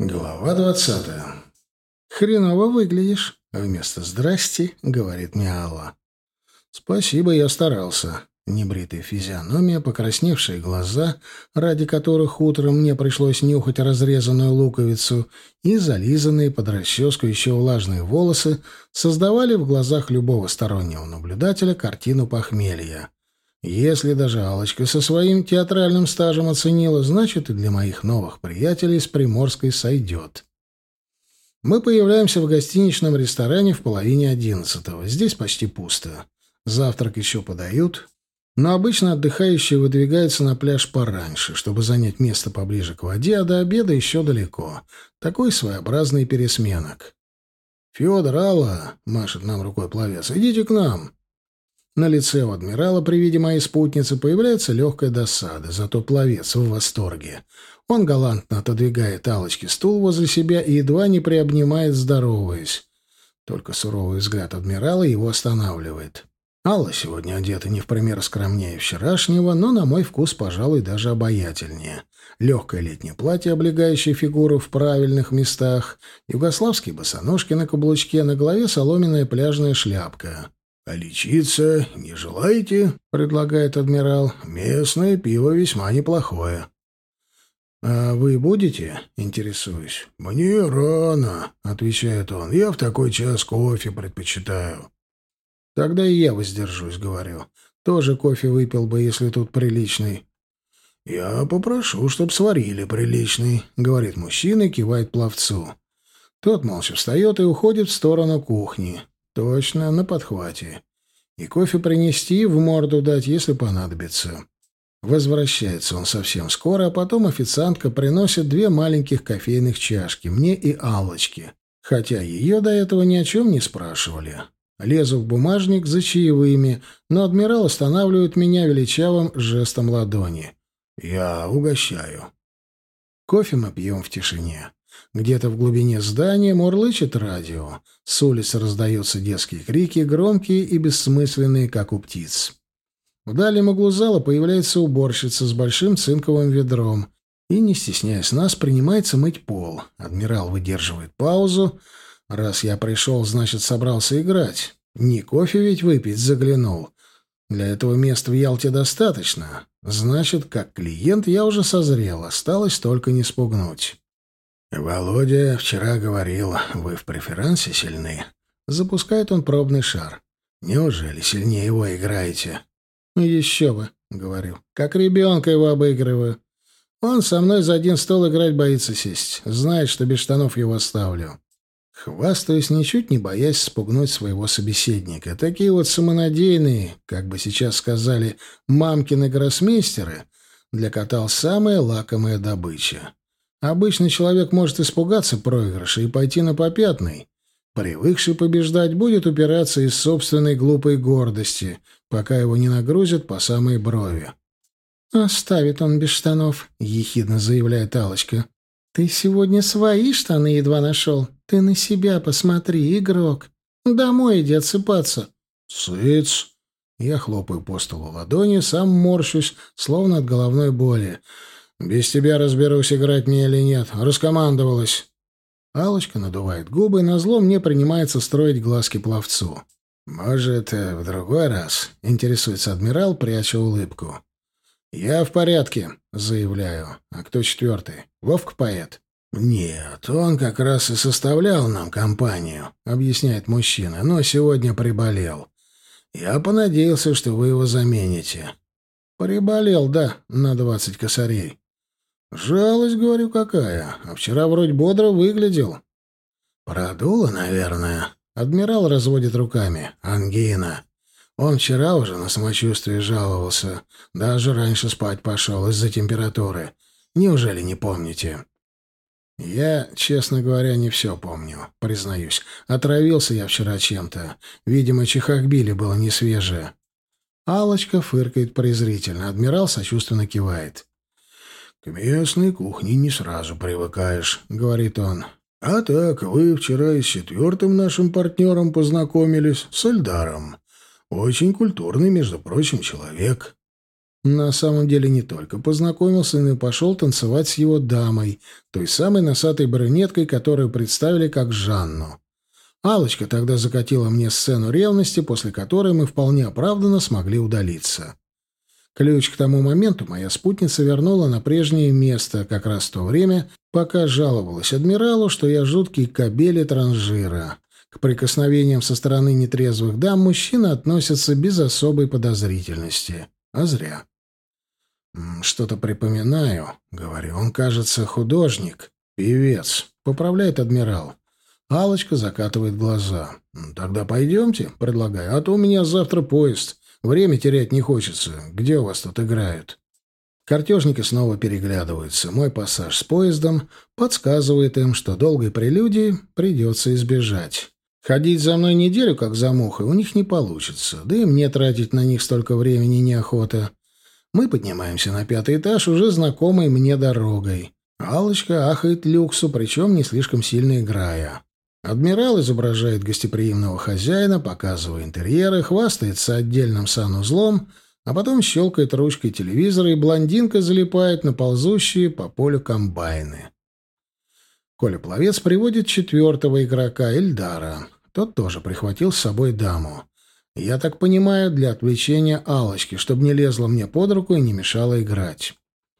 Глава двадцатая. «Хреново выглядишь», — вместо «здрасти» говорит мне Алла. «Спасибо, я старался». Небритая физиономия, покрасневшие глаза, ради которых утром мне пришлось нюхать разрезанную луковицу, и зализанные под расческу еще влажные волосы создавали в глазах любого стороннего наблюдателя картину похмелья. Если даже алочка со своим театральным стажем оценила, значит и для моих новых приятелей с Приморской сойдет. Мы появляемся в гостиничном ресторане в половине одиннадцатого. Здесь почти пусто. Завтрак еще подают, но обычно отдыхающие выдвигаются на пляж пораньше, чтобы занять место поближе к воде, а до обеда еще далеко. Такой своеобразный пересменок. «Федор, Алла!» — машет нам рукой пловец. «Идите к нам!» На лице у адмирала при виде моей спутницы появляется легкая досада, зато пловец в восторге. Он галантно отодвигает Алочке стул возле себя и едва не приобнимает, здороваясь. Только суровый взгляд адмирала его останавливает. Алла сегодня одета не в пример скромнее вчерашнего, но, на мой вкус, пожалуй, даже обаятельнее. Легкое летнее платье, облегающее фигуру в правильных местах, югославские босоножки на каблучке, на голове соломенная пляжная шляпка. «А лечиться не желаете?» — предлагает адмирал. «Местное пиво весьма неплохое». «А вы будете?» — интересуюсь. «Мне рано», — отвечает он. «Я в такой час кофе предпочитаю». «Тогда и я воздержусь», — говорю. «Тоже кофе выпил бы, если тут приличный». «Я попрошу, чтоб сварили приличный», — говорит мужчина и кивает пловцу. Тот молча встает и уходит в сторону кухни. Точно, на подхвате. И кофе принести, в морду дать, если понадобится. Возвращается он совсем скоро, а потом официантка приносит две маленьких кофейных чашки, мне и Аллочке. Хотя ее до этого ни о чем не спрашивали. Лезу в бумажник за чаевыми, но адмирал останавливает меня величавым жестом ладони. «Я угощаю». Кофе мы пьем в тишине. Где-то в глубине здания мурлычет радио. С улицы раздаются детские крики, громкие и бессмысленные, как у птиц. В дальнем углу зала появляется уборщица с большим цинковым ведром и, не стесняясь нас, принимается мыть пол. Адмирал выдерживает паузу. Раз я пришел, значит, собрался играть. Не кофе ведь выпить заглянул. Для этого места в Ялте достаточно. Значит, как клиент я уже созрел, осталось только не спугнуть. «Володя вчера говорил, вы в преферансе сильны». Запускает он пробный шар. «Неужели сильнее его играете?» «Еще бы», — говорю. «Как ребенка его обыгрываю. Он со мной за один стол играть боится сесть. Знает, что без штанов его оставлю». Хвастаюсь, ничуть не боясь спугнуть своего собеседника. Такие вот самонадеянные, как бы сейчас сказали, мамкины гроссмейстеры, для кота самая лакомая добыча. Обычный человек может испугаться проигрыша и пойти на попятный. Привыкший побеждать будет упираться из собственной глупой гордости, пока его не нагрузят по самой брови. «Оставит он без штанов», — ехидно заявляет алочка «Ты сегодня свои штаны едва нашел. Ты на себя посмотри, игрок. Домой иди отсыпаться». «Сыц!» Я хлопаю по столу ладонью, сам морщусь, словно от головной боли. Без тебя разберусь, играть мне или нет. Раскомандовалась. Алочка надувает губы, на зло мне принимается строить глазки пловцу. «Может, э, в другой раз?» — интересуется адмирал, пряча улыбку. «Я в порядке», — заявляю. «А кто четвертый? Вовка-поэт?» «Нет, он как раз и составлял нам компанию», — объясняет мужчина, «но сегодня приболел. Я понадеялся, что вы его замените». «Приболел, да, на двадцать косарей. «Жалость, говорю, какая. А вчера вроде бодро выглядел». «Продуло, наверное». Адмирал разводит руками. «Ангина. Он вчера уже на самочувствие жаловался. Даже раньше спать пошел из-за температуры. Неужели не помните?» «Я, честно говоря, не все помню, признаюсь. Отравился я вчера чем-то. Видимо, чехахбили было не свежее». Алочка фыркает презрительно. Адмирал сочувственно кивает. «К местной кухне не сразу привыкаешь», — говорит он. «А так, вы вчера и с четвертым нашим партнером познакомились, с Эльдаром. Очень культурный, между прочим, человек». На самом деле не только познакомился, но и пошел танцевать с его дамой, той самой носатой брюнеткой, которую представили как Жанну. алочка тогда закатила мне сцену ревности, после которой мы вполне оправданно смогли удалиться. Ключ к тому моменту моя спутница вернула на прежнее место, как раз в то время, пока жаловалась адмиралу, что я жуткий кобель транжира. К прикосновениям со стороны нетрезвых дам мужчина относится без особой подозрительности. А зря. «Что-то припоминаю», — говорю. «Он, кажется, художник, певец», — поправляет адмирал. алочка закатывает глаза. «Тогда пойдемте», — предлагаю, — «а то у меня завтра поезд. Время терять не хочется. Где у вас тут играют?» Картежники снова переглядываются. Мой пассаж с поездом подсказывает им, что долгой прелюдии придется избежать. Ходить за мной неделю, как за мухой, у них не получится, да и мне тратить на них столько времени неохота. Мы поднимаемся на пятый этаж, уже знакомой мне дорогой. алочка ахает люксу, причем не слишком сильно играя. Адмирал изображает гостеприимного хозяина, показывая интерьеры, хвастается отдельным санузлом, а потом щелкает ручкой телевизора, и блондинка залипает на ползущие по полю комбайны. Коля Пловец приводит четвертого игрока, Эльдара. Тот тоже прихватил с собой даму. Я так понимаю, для отвлечения алочки чтобы не лезла мне под руку и не мешала играть.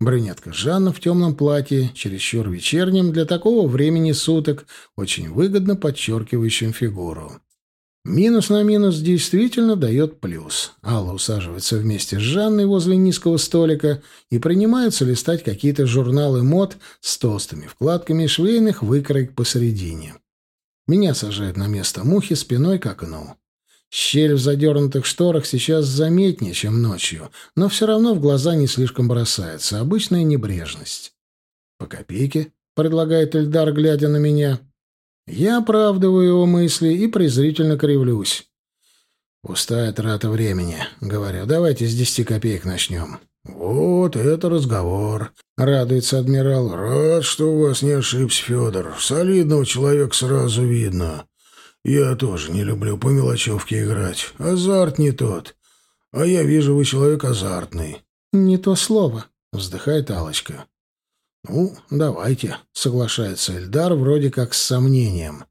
Брюнетка Жанна в темном платье, чересчур вечернем, для такого времени суток, очень выгодно подчеркивающим фигуру. Минус на минус действительно дает плюс. Алла усаживается вместе с Жанной возле низкого столика и принимаются листать какие-то журналы мод с толстыми вкладками швейных выкроек посередине. Меня сажают на место мухи спиной к окну. Щель в задернутых шторах сейчас заметнее, чем ночью, но все равно в глаза не слишком бросается. Обычная небрежность. «По копейке?» — предлагает Эльдар, глядя на меня. Я оправдываю его мысли и презрительно кривлюсь. «Пустая трата времени», — говорю. «Давайте с десяти копеек начнем». «Вот это разговор», — радуется адмирал. «Рад, что у вас не ошибся, Федор. Солидного человека сразу видно. Я тоже не люблю по мелочевке играть. Азарт не тот. А я вижу, вы человек азартный». «Не то слово», — вздыхает алочка «Ну, давайте», — соглашается Эльдар вроде как с сомнением.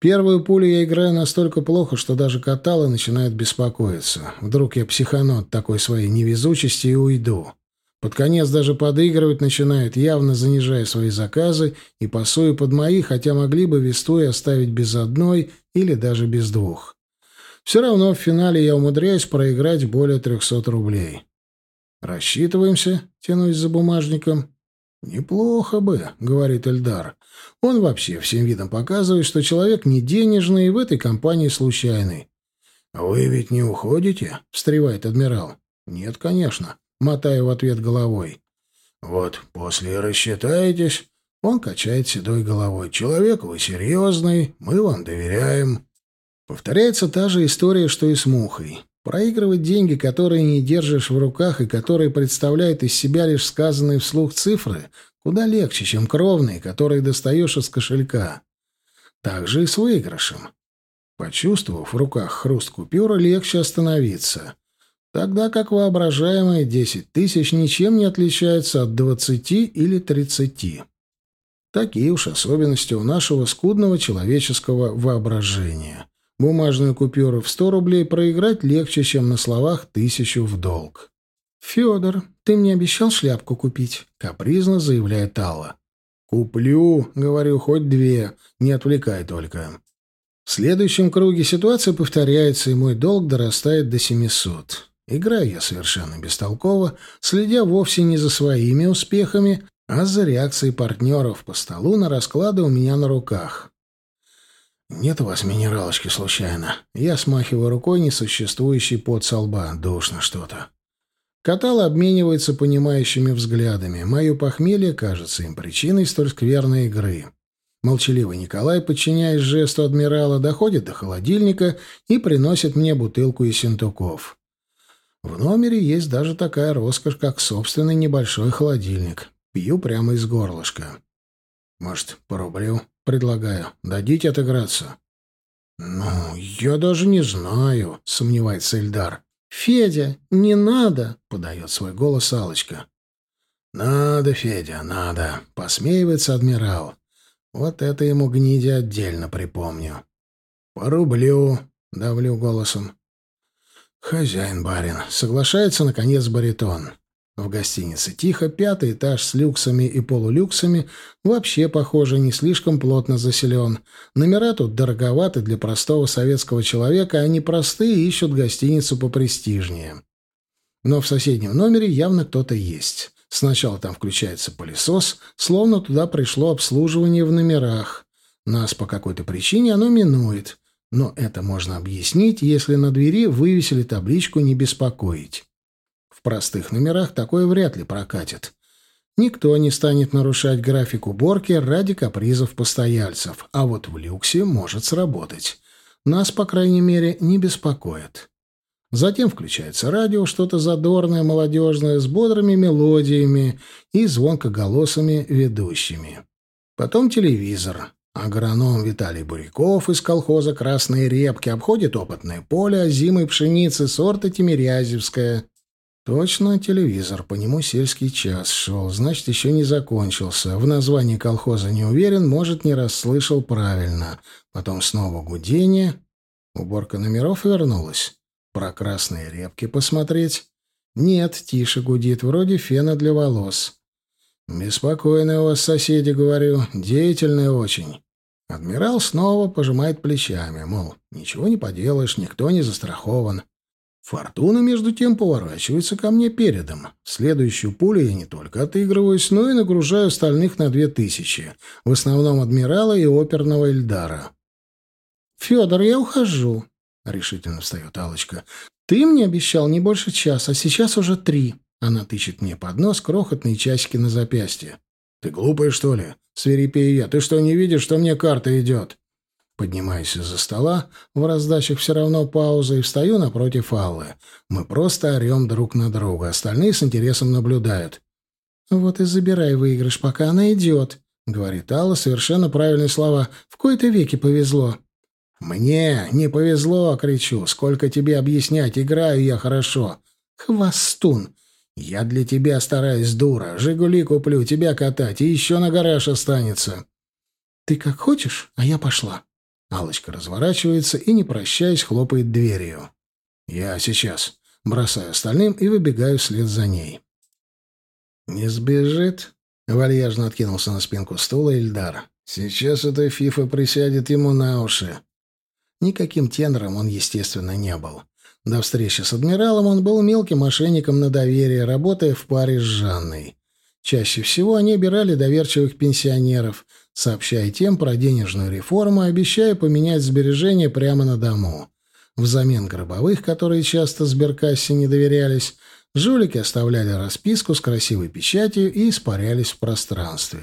Первую пулю я играю настолько плохо, что даже Катала начинает беспокоиться. Вдруг я психану от такой своей невезучести и уйду. Под конец даже подыгрывать начинают, явно занижая свои заказы и пасуя под мои, хотя могли бы Вестуи оставить без одной или даже без двух. Все равно в финале я умудряюсь проиграть более трехсот рублей. «Рассчитываемся?» — тянусь за бумажником. «Неплохо бы», — говорит Эльдар. Он вообще всем видом показывает, что человек не денежный и в этой компании случайный. «Вы ведь не уходите?» — встревает адмирал. «Нет, конечно», — мотаю в ответ головой. «Вот после рассчитаетесь...» Он качает седой головой. «Человек вы серьезный, мы вам доверяем». Повторяется та же история, что и с мухой. Проигрывать деньги, которые не держишь в руках и которые представляют из себя лишь сказанные вслух цифры, куда легче, чем кровные, которые достаешь из кошелька. Так же и с выигрышем. Почувствовав в руках хруст купюры, легче остановиться. Тогда как воображаемые десять тысяч ничем не отличаются от двадцати или тридцати. Такие уж особенности у нашего скудного человеческого воображения. Бумажную купюру в сто рублей проиграть легче, чем на словах тысячу в долг. «Федор, ты мне обещал шляпку купить?» — капризно заявляет Алла. «Куплю», — говорю, — «хоть две. Не отвлекай только». В следующем круге ситуация повторяется, и мой долг дорастает до семисот. Играю я совершенно бестолково, следя вовсе не за своими успехами, а за реакцией партнеров по столу на расклады у меня на руках. «Нет у вас минералочки случайно?» Я смахиваю рукой несуществующий пот со лба. Душно что-то. Катал обменивается понимающими взглядами. Мое похмелье кажется им причиной столь скверной игры. Молчаливый Николай, подчиняясь жесту адмирала, доходит до холодильника и приносит мне бутылку из синтуков. В номере есть даже такая роскошь, как собственный небольшой холодильник. Пью прямо из горлышка. «Может, по рублю?» Предлагаю. Дадите отыграться. Ну, я даже не знаю, сомневается Эльдар. «Федя, не надо!» — подает свой голос алочка «Надо, Федя, надо!» — посмеивается адмирал. Вот это ему гниди отдельно припомню. «Порублю!» — давлю голосом. «Хозяин, барин!» — соглашается, наконец, баритон. В гостинице тихо, пятый этаж с люксами и полулюксами вообще, похоже, не слишком плотно заселен. Номера тут дороговаты для простого советского человека, они простые ищут гостиницу попрестижнее. Но в соседнем номере явно кто-то есть. Сначала там включается пылесос, словно туда пришло обслуживание в номерах. Нас по какой-то причине оно минует. Но это можно объяснить, если на двери вывесили табличку «Не беспокоить». В простых номерах такое вряд ли прокатит. Никто не станет нарушать график уборки ради капризов постояльцев, а вот в люксе может сработать. Нас, по крайней мере, не беспокоит. Затем включается радио, что-то задорное, молодежное, с бодрыми мелодиями и звонкоголосыми ведущими. Потом телевизор. Агроном Виталий Буряков из колхоза «Красные репки» обходит опытное поле озимой пшеницы сорта Тимирязевская. Точно телевизор, по нему сельский час шел, значит, еще не закончился. В названии колхоза не уверен, может, не расслышал правильно. Потом снова гудение. Уборка номеров вернулась. Про красные репки посмотреть? Нет, тише гудит, вроде фена для волос. Беспокойные у вас соседи, говорю, деятельные очень. Адмирал снова пожимает плечами, мол, ничего не поделаешь, никто не застрахован. Фортуна, между тем, поворачивается ко мне передом. В следующую пулю я не только отыгрываюсь, но и нагружаю остальных на две тысячи. В основном адмирала и оперного Эльдара. «Федор, я ухожу», — решительно встает алочка «Ты мне обещал не больше часа, а сейчас уже три». Она тычет мне под нос крохотные часики на запястье. «Ты глупая, что ли?» — свирепею я. «Ты что, не видишь, что мне карта идет?» Поднимаюсь из-за стола, в раздачах все равно пауза, и встаю напротив Аллы. Мы просто орем друг на друга, остальные с интересом наблюдают. «Вот и забирай выигрыш, пока она идет», — говорит Алла совершенно правильные слова. «В кои-то веки повезло». «Мне не повезло!» — кричу. «Сколько тебе объяснять? Играю я хорошо!» «Хвостун!» «Я для тебя стараюсь, дура. Жигули куплю, тебя катать, и еще на гараж останется». «Ты как хочешь, а я пошла». алочка разворачивается и, не прощаясь, хлопает дверью. «Я сейчас». Бросаю остальным и выбегаю вслед за ней. «Не сбежит?» — вальяжно откинулся на спинку стула Ильдар. «Сейчас эта фифа присядет ему на уши». Никаким тенором он, естественно, не был. До встречи с адмиралом он был мелким мошенником на доверие, работая в паре с Жанной. Чаще всего они обирали доверчивых пенсионеров, сообщая тем про денежную реформу, обещая поменять сбережения прямо на дому. Взамен гробовых, которые часто сберкассе не доверялись, жулики оставляли расписку с красивой печатью и испарялись в пространстве.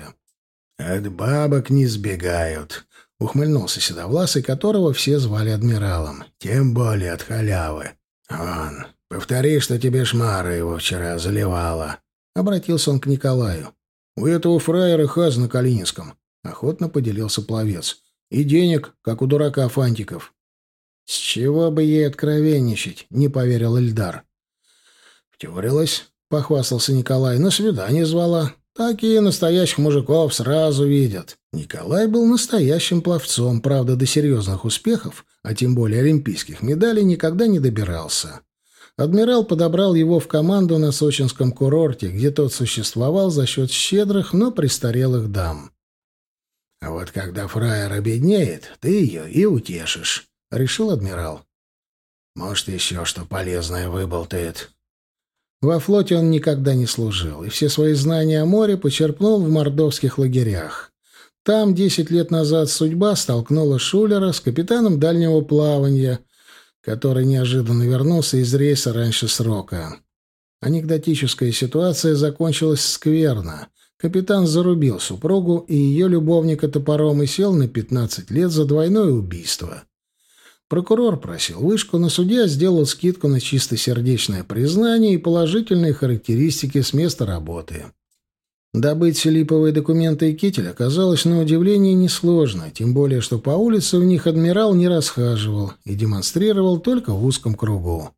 «От бабок не сбегают», — ухмыльнулся Седовласый, которого все звали адмиралом. «Тем более от халявы. Вон, повтори, что тебе шмара его вчера заливала». Обратился он к Николаю. «У этого фраера хаз на Калининском», — охотно поделился пловец. «И денег, как у дурака Фантиков». «С чего бы ей откровенничать?» — не поверил Эльдар. «Втюрилась», — похвастался Николай. «На свидание звала. Такие настоящих мужиков сразу видят. Николай был настоящим пловцом, правда, до серьезных успехов, а тем более олимпийских медалей, никогда не добирался. Адмирал подобрал его в команду на сочинском курорте, где тот существовал за счет щедрых, но престарелых дам. «А вот когда фраер обеднеет, ты ее и утешишь», — решил адмирал. «Может, еще что полезное выболтает». Во флоте он никогда не служил, и все свои знания о море почерпнул в мордовских лагерях. Там десять лет назад судьба столкнула Шулера с капитаном дальнего плавания, который неожиданно вернулся из рейса раньше срока. Анекдотическая ситуация закончилась скверно. Капитан зарубил супругу и ее любовника топором и сел на 15 лет за двойное убийство. Прокурор просил вышку, но судья сделал скидку на чистосердечное признание и положительные характеристики с места работы. Добыть липовые документы и китель оказалось на удивление несложно, тем более, что по улице в них адмирал не расхаживал и демонстрировал только в узком кругу.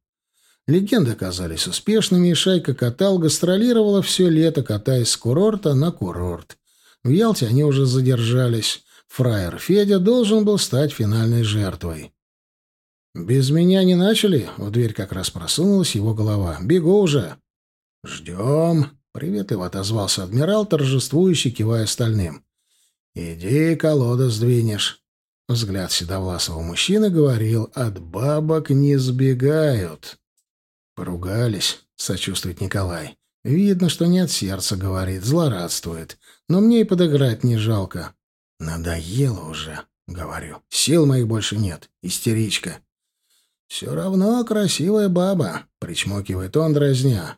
Легенды оказались успешными, и шайка Катал гастролировала все лето, катаясь с курорта на курорт. В Ялте они уже задержались. Фраер Федя должен был стать финальной жертвой. «Без меня не начали?» — в дверь как раз просунулась его голова. «Бегу уже!» «Ждем!» — приветливо отозвался адмирал, торжествующий, кивая остальным. «Иди, колода сдвинешь». Взгляд седовласого мужчины говорил, «От бабок не сбегают». «Поругались», — сочувствует Николай. «Видно, что не от сердца говорит, злорадствует. Но мне и подыграть не жалко». «Надоело уже», — говорю. «Сил моих больше нет. Истеричка». «Все равно красивая баба», — причмокивает он, дразня.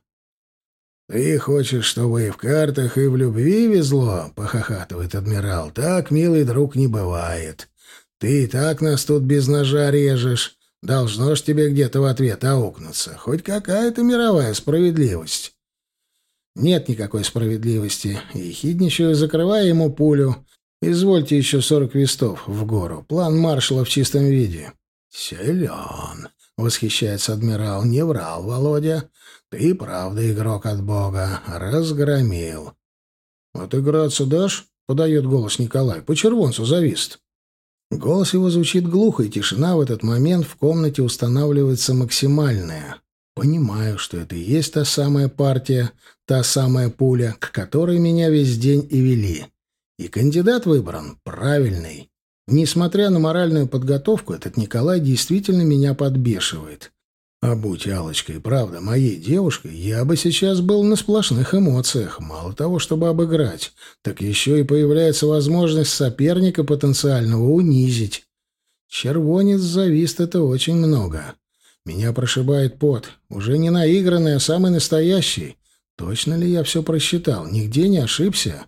«Ты хочешь, чтобы и в картах, и в любви везло?» — похохатывает адмирал. «Так, милый друг, не бывает. Ты и так нас тут без ножа режешь. Должно ж тебе где-то в ответ аукнуться. Хоть какая-то мировая справедливость». «Нет никакой справедливости. И хидничаю, закрывая ему пулю. Извольте еще сорок вестов в гору. План маршала в чистом виде». «Силен», — восхищается адмирал. «Не врал, Володя. Ты, правда, игрок от бога. Разгромил. — Отыграться дашь? — подает голос Николай. — По червонцу завист. Голос его звучит глухо, и тишина в этот момент в комнате устанавливается максимальная. Понимаю, что это и есть та самая партия, та самая пуля, к которой меня весь день и вели. И кандидат выбран правильный. Несмотря на моральную подготовку, этот Николай действительно меня подбешивает. А будь Алочка и правда моей девушкой, я бы сейчас был на сплошных эмоциях. Мало того, чтобы обыграть, так еще и появляется возможность соперника потенциального унизить. Червонец завист — это очень много. Меня прошибает пот. Уже не наигранный, а самый настоящий. Точно ли я все просчитал? Нигде не ошибся?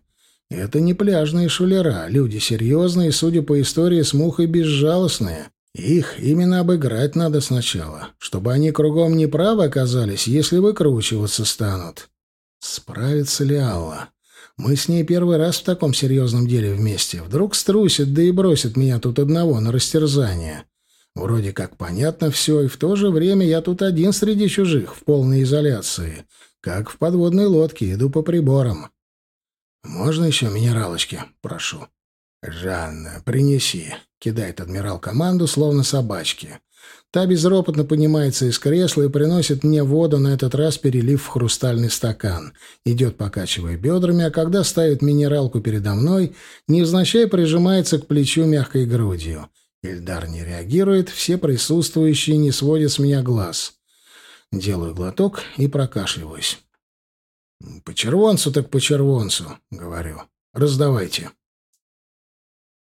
Это не пляжные шулера, люди серьезные, судя по истории, с мухой безжалостные. Их именно обыграть надо сначала, чтобы они кругом неправы оказались, если выкручиваться станут. Справится ли Алла? Мы с ней первый раз в таком серьезном деле вместе. Вдруг струсит, да и бросит меня тут одного на растерзание. Вроде как понятно все, и в то же время я тут один среди чужих, в полной изоляции. Как в подводной лодке, иду по приборам. «Можно еще минералочки? Прошу». «Жанна, принеси», — кидает адмирал команду, словно собачки. Та безропотно поднимается из кресла и приносит мне воду, на этот раз перелив в хрустальный стакан. Идет, покачивая бедрами, а когда ставит минералку передо мной, невзначай прижимается к плечу мягкой грудью. Ильдар не реагирует, все присутствующие не сводят с меня глаз. Делаю глоток и прокашливаюсь. «По червонцу так по червонцу», — говорю. «Раздавайте».